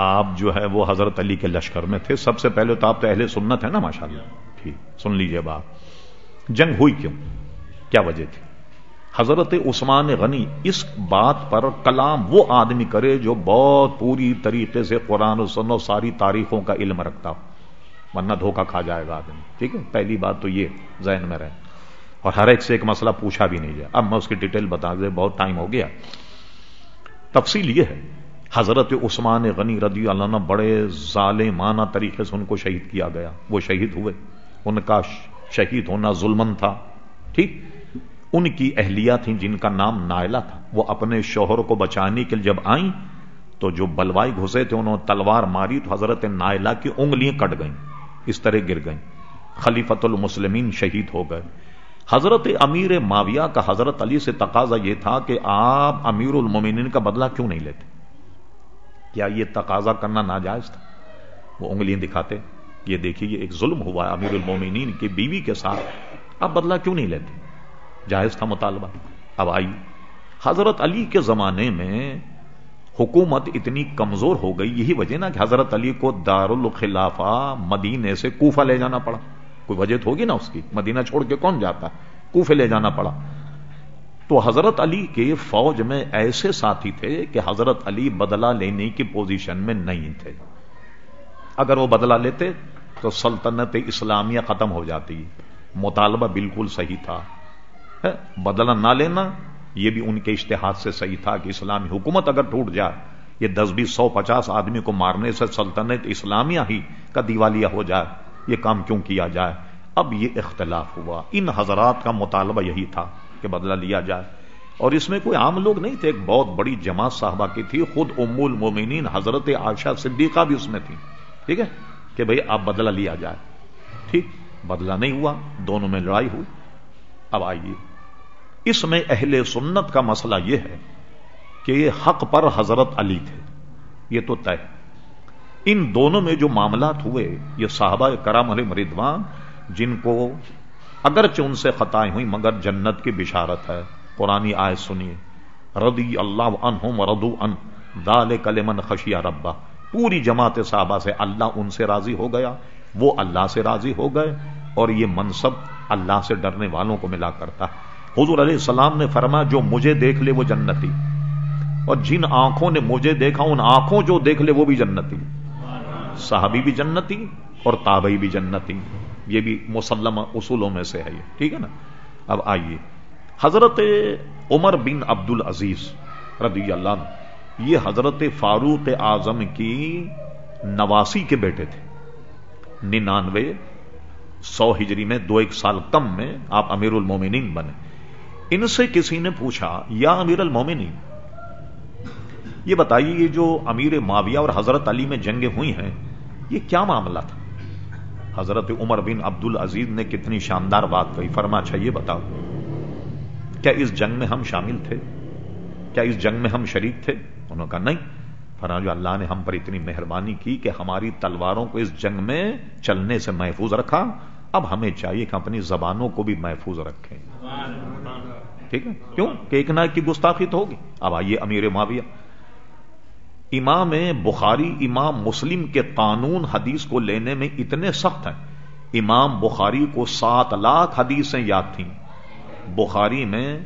آپ جو ہے وہ حضرت علی کے لشکر میں تھے۔ سب سے پہلے تو آپ تو اہل سنت ہے نا ماشاء اللہ ٹھیک، سن لیجیے بات۔ جنگ ہوئی کیوں؟ کیا وجہ تھی؟ حضرت عثمان غنی اس بات پر کلام وہ آدمی کرے جو بہت پوری طریقے سے قرآن و سن و ساری تاریخوں کا علم رکھتا ہو۔ ورنہ دھوکہ کھا جائے گا آدمی۔ ٹھیک ہے، پہلی بات تو یہ ذہن میں رہے۔ اور ہر ایک سے ایک مسئلہ پوچھا بھی نہیں جائے۔ اب میں اس کی ڈیٹیل بتا دے، بہت ٹائم ہو گیا۔ تفصیل یہ ہے حضرت عثمان غنی رضی اللہ عنہ بڑے ظالمانہ طریقے سے ان کو شہید کیا گیا۔ وہ شہید ہوئے۔ ان کا شہید ہونا ظلمن تھا۔ ٹھیک؟ ان کی اہلیہ تھیں جن کا نام نائلہ تھا۔ وہ اپنے شوہر کو بچانے کے لیے جب آئیں تو جو بلوائی گھسے تھے، انہوں نے تلوار ماری تو حضرت نائلہ کی انگلیاں کٹ گئیں۔ اس طرح گر گئیں۔ خلیفت المسلمین شہید ہو گئے۔ حضرت امیر معاویہ کا حضرت علی سے تقاضا یہ تھا کہ آپ امیر المومنین کا بدلہ کیوں نہیں لیتے؟ کیا یہ تقاضا کرنا ناجائز تھا؟ وہ انگلیاں دکھاتے، یہ دیکھیے، یہ ایک ظلم ہوا ہے امیر المومنین کی بیوی کے ساتھ۔ اب بدلہ کیوں نہیں لیتے؟ جائز تھا مطالبہ۔ اب آئی حضرت علی کے زمانے میں حکومت اتنی کمزور ہو گئی، یہی وجہ نا کہ حضرت علی کو دار الخلافہ مدینے سے کوفہ لے جانا پڑا۔ کوئی وجہ ہوگی نا اس کی؟ مدینہ چھوڑ کے کون جاتا کوفے لے جانا پڑا۔ تو حضرت علی کے فوج میں ایسے ساتھی تھے کہ حضرت علی بدلہ لینے کی پوزیشن میں نہیں تھے۔ اگر وہ بدلہ لیتے تو سلطنت اسلامیہ ختم ہو جاتی۔ مطالبہ بالکل صحیح تھا۔ بدلہ نہ لینا، یہ بھی ان کے اشتہاد سے صحیح تھا کہ اسلامی حکومت اگر ٹوٹ جائے، یہ دس بیس سو پچاس آدمی کو مارنے سے سلطنت اسلامیہ ہی کا دیوالیہ ہو جائے۔ یہ کام کیوں کیا جائے؟ اب یہ اختلاف ہوا۔ ان حضرات کا مطالبہ یہی تھا۔ کہ بدلہ لیا جائے۔ اور اس میں کوئی عام لوگ نہیں تھے، ایک بہت بڑی جماعت صاحبہ کی تھی، خود ام المومنین، حضرت عائشہ صدیقہ بھی اس میں تھی۔ ٹھیک ہے؟ کہ بھئی اب بدلہ لیا جائے۔ ٹھیک؟ بدلہ نہیں ہوا، دونوں میں لڑائی ہوئی۔ اب آئیے۔ اس میں اہل سنت کا مسئلہ یہ ہے کہ یہ حق پر حضرت علی تھے۔ یہ تو طے۔ ان دونوں میں جو معاملات ہوئے، یہ صحابہ کرام علیہ مردوان جن کو اگرچہ ان سے خطائیں ہوئی مگر جنت کی بشارت ہے۔ پرانی آئے سنیے۔ ردی اللہ عنہم ردو ان دال کلمن خشیہ ربا پوری جماعت صحابہ سے اللہ ان سے راضی ہو گیا، وہ اللہ سے راضی ہو گئے، اور یہ منصب اللہ سے ڈرنے والوں کو ملا کرتا۔ حضور علیہ السلام نے فرما جو مجھے دیکھ لے وہ جنتی۔ اور جن آنکھوں نے مجھے دیکھا، ان آنکھوں جو دیکھ لے وہ بھی جنتی۔ صحابی بھی جنتی اور تابعی بھی جنتی یہ بھی مسلم اصولوں میں سے ہے یہ۔ ٹھیک ہے نا؟ اب آئیے۔ حضرت عمر بن عبد العزیز رضی اللہ عنہ، یہ حضرت فاروق اعظم کی نواسی کے بیٹے تھے۔ ننانوے سو ہجری میں، دو ایک سال کم میں آپ امیر المومنین بنے۔ ان سے کسی نے پوچھا، یا امیر المومنین، یہ بتائیے یہ جو امیر معاویہ اور حضرت علی میں جنگیں ہوئی ہیں، یہ کیا معاملہ تھا؟ حضرت عمر بن عبد العزیز نے کتنی شاندار بات کہی۔ فرما یہ بتاؤ کیا اس جنگ میں ہم شامل تھے؟ کیا اس جنگ میں ہم شریک تھے؟ انہوں نے کہا نہیں۔ فرما جو اللہ نے ہم پر اتنی مہربانی کی کہ ہماری تلواروں کو اس جنگ میں چلنے سے محفوظ رکھا اب ہمیں چاہیے کہ اپنی زبانوں کو بھی محفوظ رکھیں۔ ٹھیک ہے؟ کیوں؟ کہ ایک نہ ایک کی گستاخی تو ہوگی۔ اب آئیے امیر معاویہ۔ امام بخاری، امام مسلم کے قانون حدیث کو لینے میں اتنے سخت ہیں۔ امام بخاری کو سات لاکھ حدیثیں یاد تھیں۔ بخاری میں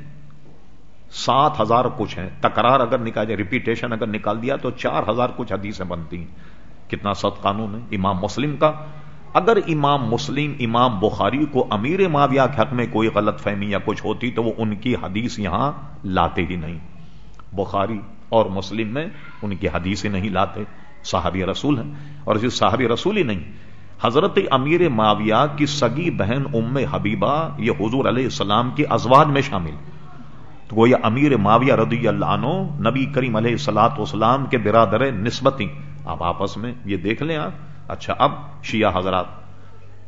سات ہزار کچھ ہیں۔ تکرار اگر نکال جائے ریپیٹیشن اگر نکال دیا تو چار ہزار کچھ حدیثیں بنتی ہیں۔ کتنا سخت قانون ہے۔ امام مسلم کا۔ اگر امام مسلم، امام بخاری کو امیر معاویہ کے حق میں کوئی غلط فہمی یا کچھ ہوتی تو وہ ان کی حدیث یہاں لاتے ہی نہیں۔ بخاری اور مسلم میں ان کی حدیث نہیں لاتے، صحابی رسول ہیں۔ اور اسے صحابی رسول ہی نہیں، حضرت امیر معاویہ کی سگی بہن ام حبیبہ، یہ حضور علیہ السلام کی ازواج میں شامل۔ تو وہ یہ امیر معاویہ رضی اللہ عنہ، نبی کریم علیہ السلاط وسلام کے برادر نسبتی۔ آپ آپس میں یہ دیکھ لیں آپ۔ اچھا اب شیعہ حضرات،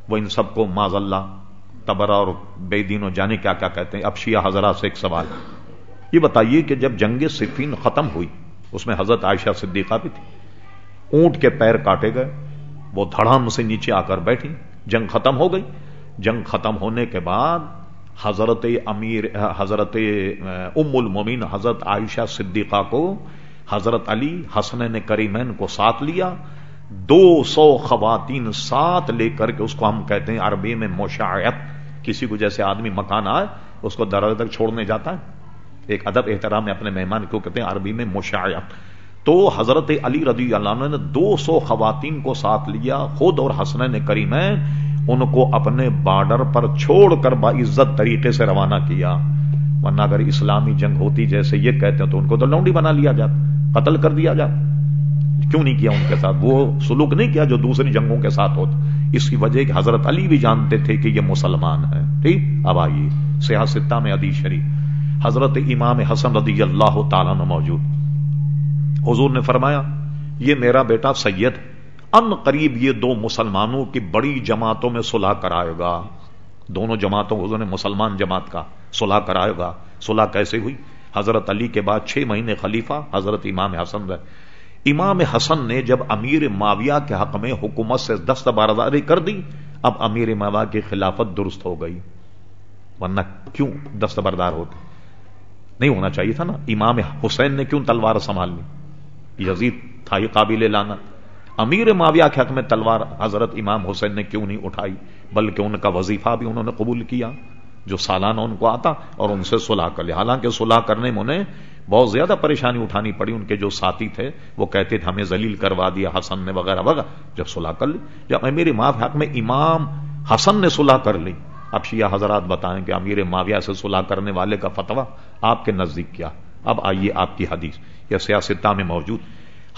وہ ان سب کو معذ اللہ تبرا اور بے دین و جانے کیا کیا کہتے ہیں؟ اب شیعہ حضرات سے ایک سوال۔ یہ بتائیے کہ جب جنگ صفین ختم ہوئی، اس میں حضرت عائشہ صدیقہ بھی تھی اونٹ کے پیر کاٹے گئے، وہ دھڑام سے نیچے آ کر بیٹھی۔ جنگ ختم ہو گئی۔ جنگ ختم ہونے کے بعد حضرت امیر، حضرت ام المومن حضرت عائشہ صدیقہ کو حضرت علی حسن نے کریمین کو ساتھ لیا۔ دو سو خواتین ساتھ لے کر کے اس کو ہم کہتے ہیں عربی میں مشاعت کسی کو جیسے آدمی مکان آئے، اس کو دروازے تک چھوڑنے جاتا ہے۔ ایک ادب احترام میں اپنے مہمان کیوں کہتے ہیں عربی میں مشاعت تو حضرت علی رضی اللہ عنہ نے دو سو خواتین کو ساتھ لیا، خود اور حسن نے کریمین ان کو اپنے بارڈر پر چھوڑ کر باعزت طریقے سے روانہ کیا۔ ورنہ اگر اسلامی جنگ ہوتی جیسے یہ کہتے ہیں تو ان کو تو لونڈی بنا لیا جاتا، قتل کر دیا جاتا۔ کیوں نہیں کیا ان کے ساتھ؟ وہ سلوک نہیں کیا جو دوسری جنگوں کے ساتھ ہوتا۔ اس کی وجہ کہ حضرت علی بھی جانتے تھے کہ یہ مسلمان ہے ٹھیک؟ اب آئیے سیاستہ میں ادی شریف۔ حضرت امام حسن رضی اللہ تعالیٰ نے موجود۔ حضور نے فرمایا، یہ میرا بیٹا سید، ان قریب یہ دو مسلمانوں کی بڑی جماعتوں میں صلح کرائے گا۔ دونوں جماعتوں، حضور نے مسلمان جماعت کا صلح کرائے گا۔ صلح کیسے ہوئی؟ حضرت علی کے بعد چھ مہینے خلیفہ، حضرت امام حسن رہے۔ امام حسن نے جب امیر معاویہ کے حق میں حکومت سے دست برداری کر دی، اب امیر معاویہ کی خلافت درست ہو گئی۔ ورنہ کیوں دست بردار ہوتے؟ نہیں ہونا چاہیے تھا نا۔ امام حسین نے کیوں تلوار سنبھال لی یزید تھا یہ قابل لانا۔ امیر معاویہ کے حق میں تلوار حضرت امام حسین نے کیوں نہیں اٹھائی؟ بلکہ ان کا وظیفہ بھی انہوں نے قبول کیا، جو سالانہ ان کو آتا اور ان سے صلاح کر لیا حالانکہ صلاح کرنے میں انہیں بہت زیادہ پریشانی اٹھانی پڑی۔ ان کے جو ساتھی تھے، وہ کہتے تھے، ہمیں ذلیل کروا دیا حسن نے وغیرہ وغیرہ۔ جب صلاح کر لی، جب میری ماں حق میں امام حسن نے صلاح کر لی۔ اب شیعہ حضرات بتائیں کہ امیر معاویہ سے صلاح کرنے والے کا فتوا آپ کے نزدیک کیا۔ اب آئیے آپ کی حدیث یا سیاستہ میں موجود۔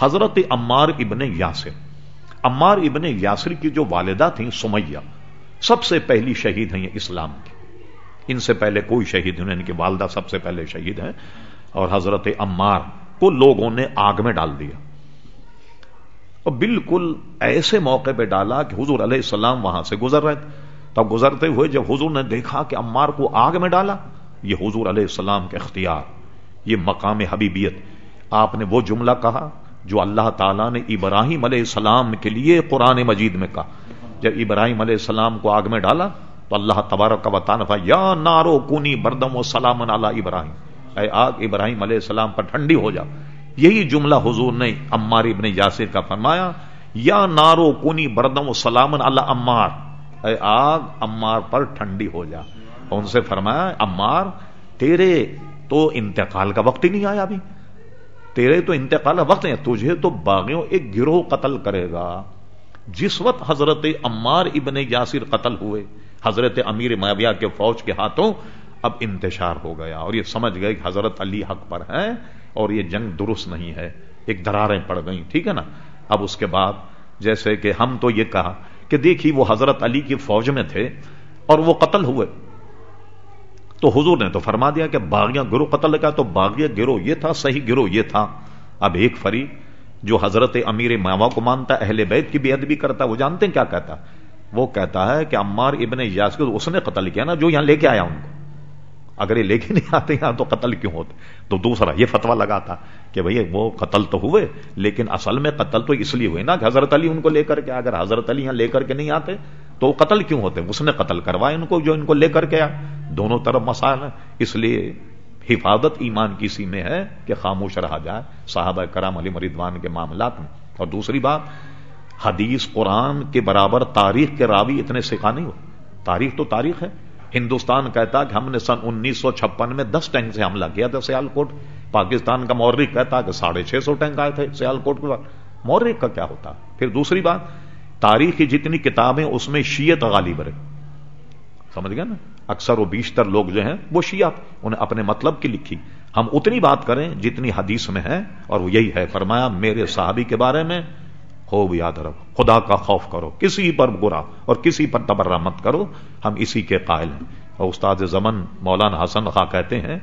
حضرت عمار ابن یاسر۔ عمار ابن یاسر کی جو والدہ تھیں، سمیہ۔ سب سے پہلی شہید ہیں یہ اسلام کی ان سے پہلے کوئی شہید نہیں، ان کی والدہ سب سے پہلے شہید ہیں۔ اور حضرت عمار کو لوگوں نے آگ میں ڈال دیا۔ اور بالکل ایسے موقع پہ ڈالا کہ حضور علیہ السلام وہاں سے گزر رہے تھے۔ تب گزرتے ہوئے جب حضور نے دیکھا کہ عمار کو آگ میں ڈالا یہ حضور علیہ السلام کے اختیار، یہ مقام حبیبیت۔ آپ نے وہ جملہ کہا جو اللہ تعالیٰ نے ابراہیم علیہ السلام کے لیے قرآن مجید میں کہا۔ جب ابراہیم علیہ السلام کو آگ میں ڈالا تو اللہ تبارک کا وطان یا نارو کونی بردم و سلام اللہ ابراہیم۔ اے آگ، ابراہیم علیہ السلام پر ٹھنڈی ہو جا۔ یہی جملہ حضور نے عمار ابن یاسر کا فرمایا، یا نارو کونی بردم و سلام اللہ عمار۔ اے آگ، عمار پر ٹھنڈی ہو جا۔ ان سے فرمایا عمار، تیرے تو انتقال کا وقت ہی نہیں آیا ابھی۔ تیرے تو انتقال کا وقت ہے تجھے تو باغیوں ایک گروہ قتل کرے گا۔ جس وقت حضرت عمار ابن یاسر قتل ہوئے، حضرت امیر معاویہ کے فوج کے ہاتھوں، اب انتشار ہو گیا۔ اور یہ سمجھ گئے کہ حضرت علی حق پر ہیں اور یہ جنگ درست نہیں ہے، ایک دراریں پڑ گئیں، ٹھیک ہے نا؟ اب اس کے بعد جیسے کہ ہم تو یہ کہا کہ دیکھی وہ حضرت علی کی فوج میں تھے اور وہ قتل ہوئے۔ تو حضور نے تو فرما دیا کہ باغیاں گروہ قتل کا تو باغیہ گروہ یہ تھا، صحیح گروہ یہ تھا۔ اب ایک فریق جو حضرت امیر ماوا کو مانتا، اہل بیت کی بے ادبی کرتا، وہ جانتے ہیں کیا کہتا؟ وہ کہتا ہے کہ عمار ابن یاس کو اس نے قتل کیا نا، جو یہاں لے کے آیا ان کو۔ اگر یہ لے کے نہیں آتے یہاں تو قتل کیوں ہوتے تو دوسرا یہ فتوا لگا تھا کہ بھئی وہ قتل تو ہوئے، لیکن اصل میں قتل تو اس لیے ہوئے نا کہ حضرت علی ان کو لے کر کے، اگر حضرت علی یہاں لے کر کے نہیں آتے تو قتل کیوں ہوتے؟ اس نے قتل کروائے ان کو، جو ان کو لے کر کے آ دونوں طرف مسائل ہیں۔ اس لیے حفاظت ایمان کسی میں ہے کہ خاموش رہا جائے صحابہ کرام علی مریدوان کے معاملات میں۔ اور دوسری بات، حدیث قرآن کے برابر تاریخ کے راوی اتنے سکھا نہیں ہو۔ تاریخ تو تاریخ ہے۔ ہندوستان کہتا کہ ہم نے سن انیس سو چھپن میں دس ٹینک سے حملہ کیا تھا سیال کوٹ پاکستان کا مورک کہتا کہ ساڑھے چھ سو ٹینک آئے تھے سیال کوٹ کے بعد۔ مورک کا کیا ہوتا؟ پھر دوسری بات تاریخ کی جتنی کتابیں اس میں شیت غالب رہے۔ سمجھ گیا نا؟ اکثر و بیشتر لوگ جو ہیں وہ شیعہ انہیں اپنے مطلب کی لکھی۔ ہم اتنی بات کریں جتنی حدیث میں ہے، اور وہ یہی ہے، فرمایا، میرے صحابی کے بارے میں خوب یاد رکھو، خدا کا خوف کرو، کسی پر برا اور کسی پر تبرہ مت کرو، ہم اسی کے قائل ہیں۔ اور استاد زمن مولانا حسن خواہ کہتے ہیں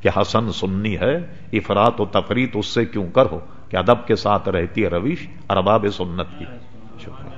کہ حسن سننی ہے افراد و تفریح اس سے کیوں کرو کہ ادب کے ساتھ رہتی ہے رویش، ارباب سنت کی۔ شکریہ۔